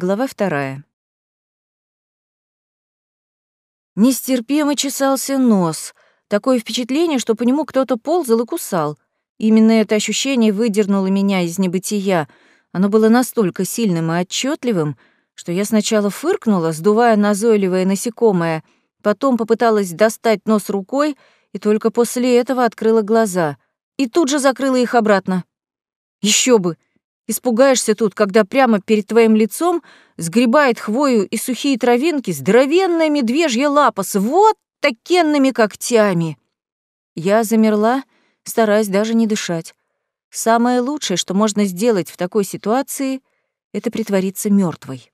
Глава вторая. Нестерпимо чесался нос. Такое впечатление, что по нему кто-то ползал и кусал. Именно это ощущение выдернуло меня из небытия. Оно было настолько сильным и отчетливым, что я сначала фыркнула, сдувая назойливое насекомое, потом попыталась достать нос рукой и только после этого открыла глаза. И тут же закрыла их обратно. Еще бы! Испугаешься тут, когда прямо перед твоим лицом сгребает хвою и сухие травинки здоровенная медвежья лапа с вот такенными когтями. Я замерла, стараясь даже не дышать. Самое лучшее, что можно сделать в такой ситуации, это притвориться мертвой.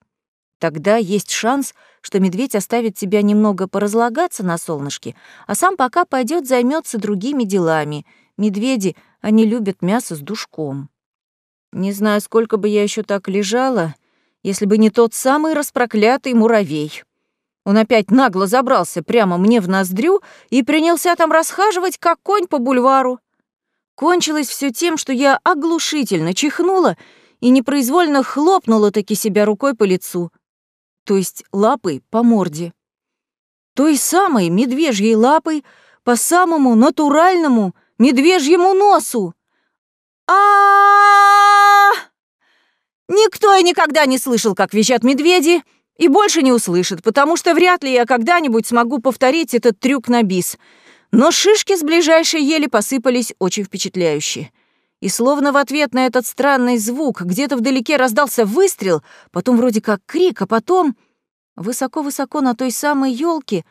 Тогда есть шанс, что медведь оставит тебя немного поразлагаться на солнышке, а сам пока пойдет займется другими делами. Медведи, они любят мясо с душком. Не знаю, сколько бы я еще так лежала, если бы не тот самый распроклятый муравей. Он опять нагло забрался прямо мне в ноздрю и принялся там расхаживать, как конь по бульвару. Кончилось все тем, что я оглушительно чихнула и непроизвольно хлопнула таки себя рукой по лицу, то есть лапой по морде. Той самой медвежьей лапой по самому натуральному медвежьему носу. А Никто и никогда не слышал, как визжат медведи, и больше не услышит, потому что вряд ли я когда-нибудь смогу повторить этот трюк на бис. Но шишки с ближайшей ели посыпались очень впечатляюще. И словно в ответ на этот странный звук где-то вдалеке раздался выстрел, потом вроде как крик, а потом высоко-высоко на той самой елке,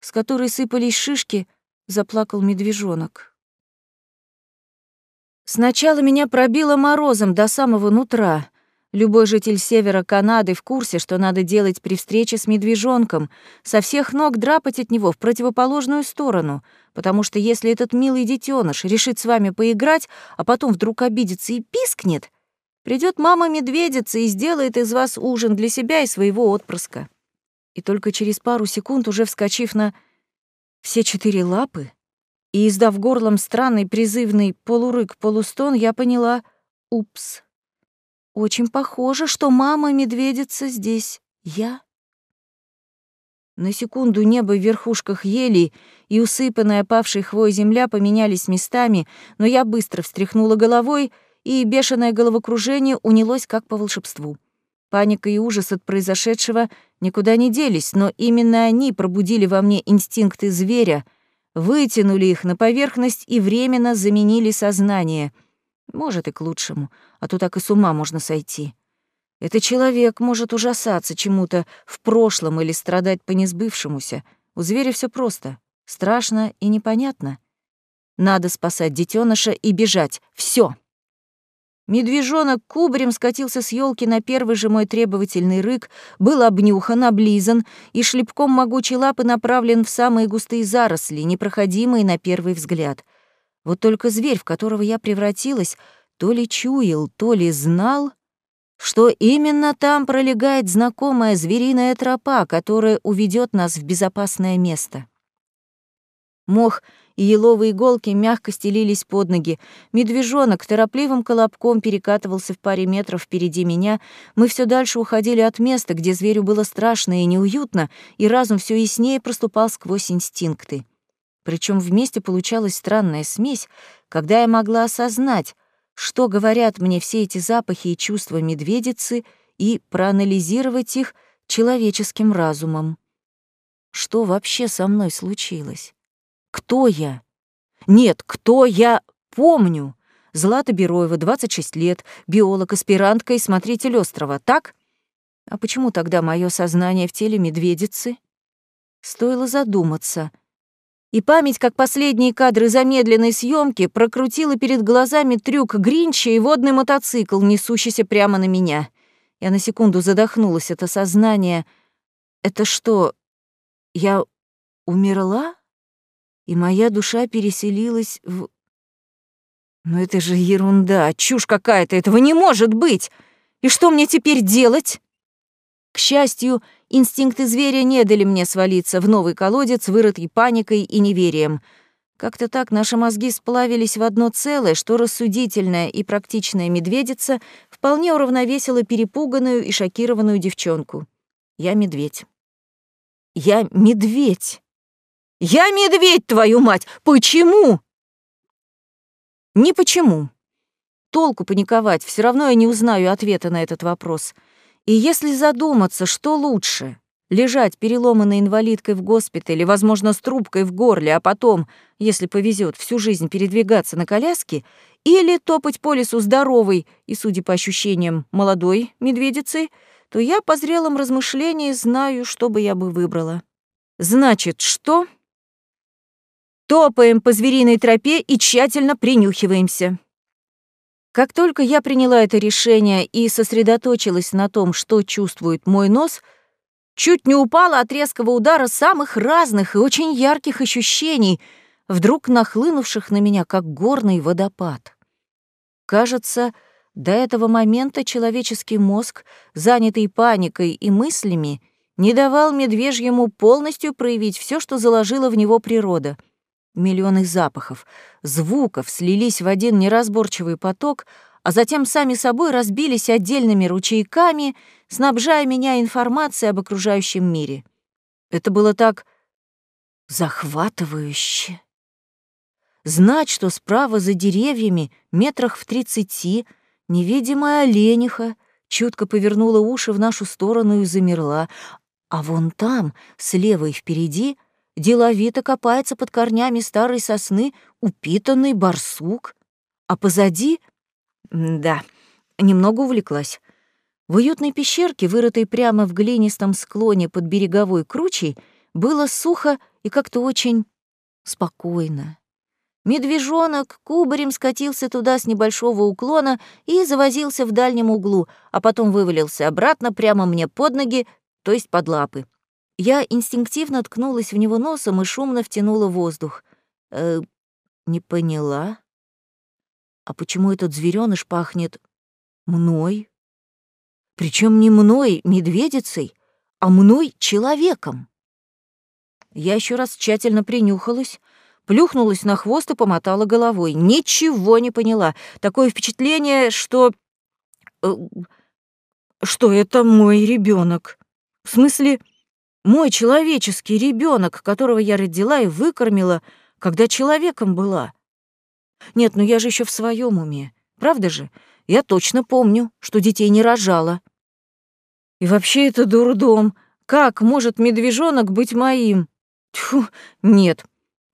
с которой сыпались шишки, заплакал медвежонок. Сначала меня пробило морозом до самого нутра. Любой житель севера Канады в курсе, что надо делать при встрече с медвежонком, со всех ног драпать от него в противоположную сторону, потому что если этот милый детеныш решит с вами поиграть, а потом вдруг обидится и пискнет, придет мама-медведица и сделает из вас ужин для себя и своего отпрыска. И только через пару секунд, уже вскочив на все четыре лапы, и, издав горлом странный призывный полурык-полустон, я поняла — упс. Очень похоже, что мама-медведица здесь я. На секунду небо в верхушках ели и усыпанная павшей хвой земля поменялись местами, но я быстро встряхнула головой, и бешеное головокружение унялось как по волшебству. Паника и ужас от произошедшего никуда не делись, но именно они пробудили во мне инстинкты зверя — вытянули их на поверхность и временно заменили сознание. Может, и к лучшему, а то так и с ума можно сойти. Это человек может ужасаться чему-то в прошлом или страдать по несбывшемуся. У зверя все просто, страшно и непонятно. Надо спасать детеныша и бежать. Все. Медвежонок кубарем скатился с елки на первый же мой требовательный рык, был обнюхан, облизан и шлепком могучей лапы направлен в самые густые заросли, непроходимые на первый взгляд. Вот только зверь, в которого я превратилась, то ли чуял, то ли знал, что именно там пролегает знакомая звериная тропа, которая уведет нас в безопасное место. Мох и еловые иголки мягко стелились под ноги. Медвежонок торопливым колобком перекатывался в паре метров впереди меня. Мы все дальше уходили от места, где зверю было страшно и неуютно, и разум все яснее проступал сквозь инстинкты. Причем вместе получалась странная смесь, когда я могла осознать, что говорят мне все эти запахи и чувства медведицы, и проанализировать их человеческим разумом. Что вообще со мной случилось? Кто я? Нет, кто я, помню. Злата Бероева, 26 лет, биолог, аспирантка и смотритель острова, так? А почему тогда мое сознание в теле медведицы? Стоило задуматься. И память, как последние кадры замедленной съемки, прокрутила перед глазами трюк Гринча и водный мотоцикл, несущийся прямо на меня. Я на секунду задохнулась от осознания. Это что, я умерла? И моя душа переселилась в... Но это же ерунда, чушь какая-то, этого не может быть! И что мне теперь делать? К счастью, инстинкты зверя не дали мне свалиться в новый колодец, вырытый паникой и неверием. Как-то так наши мозги сплавились в одно целое, что рассудительная и практичная медведица вполне уравновесила перепуганную и шокированную девчонку. Я медведь. Я медведь. Я медведь, твою мать! Почему? Не почему. Толку паниковать, все равно я не узнаю ответа на этот вопрос. И если задуматься, что лучше — лежать переломанной инвалидкой в госпитале, возможно, с трубкой в горле, а потом, если повезет, всю жизнь передвигаться на коляске, или топать по лесу здоровой и, судя по ощущениям, молодой медведицей, то я по зрелым размышлениям знаю, что бы я бы выбрала. Значит, что? Топаем по звериной тропе и тщательно принюхиваемся. Как только я приняла это решение и сосредоточилась на том, что чувствует мой нос, чуть не упала от резкого удара самых разных и очень ярких ощущений, вдруг нахлынувших на меня, как горный водопад. Кажется, до этого момента человеческий мозг, занятый паникой и мыслями, не давал медвежьему полностью проявить все, что заложила в него природа — Миллионы запахов, звуков слились в один неразборчивый поток, а затем сами собой разбились отдельными ручейками, снабжая меня информацией об окружающем мире. Это было так захватывающе. Знать, что справа за деревьями, метрах в тридцати, невидимая олениха чутко повернула уши в нашу сторону и замерла, а вон там, слева и впереди — деловито копается под корнями старой сосны упитанный барсук, а позади... Да, немного увлеклась. В уютной пещерке, вырытой прямо в глинистом склоне под береговой кручей, было сухо и как-то очень спокойно. Медвежонок кубарем скатился туда с небольшого уклона и завозился в дальнем углу, а потом вывалился обратно прямо мне под ноги, то есть под лапы. Я инстинктивно ткнулась в него носом и шумно втянула воздух. Э, не поняла. А почему этот зверёныш пахнет мной? Причем не мной, медведицей, а мной, человеком. Я еще раз тщательно принюхалась, плюхнулась на хвост и помотала головой. Ничего не поняла. Такое впечатление, что... Э, что это мой ребенок. В смысле, мой человеческий ребенок, которого я родила и выкормила, когда человеком была. Нет, ну я же еще в своем уме. Правда же? Я точно помню, что детей не рожала. И вообще это дурдом. Как может медвежонок быть моим? Тьфу, нет.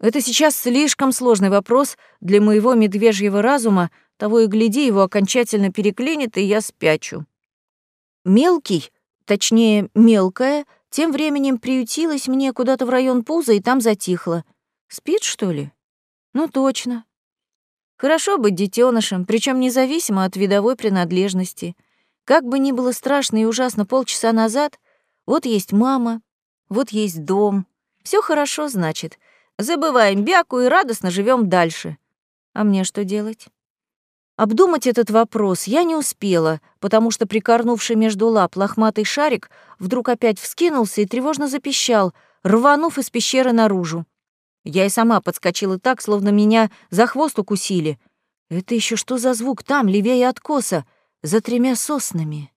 Это сейчас слишком сложный вопрос для моего медвежьего разума, того и гляди, его окончательно переклинит, и я спячу. Мелкий, точнее, мелкая — тем временем приютилась мне куда-то в район пуза и там затихла. Спит, что ли? Ну, точно. Хорошо быть детенышем, причем независимо от видовой принадлежности. Как бы ни было страшно и ужасно полчаса назад, вот есть мама, вот есть дом. Все хорошо, значит. Забываем бяку и радостно живем дальше. А мне что делать? Обдумать этот вопрос я не успела, потому что прикорнувший между лап лохматый шарик вдруг опять вскинулся и тревожно запищал, рванув из пещеры наружу. Я и сама подскочила так, словно меня за хвост укусили. Это еще что за звук там, левее откоса, за тремя соснами?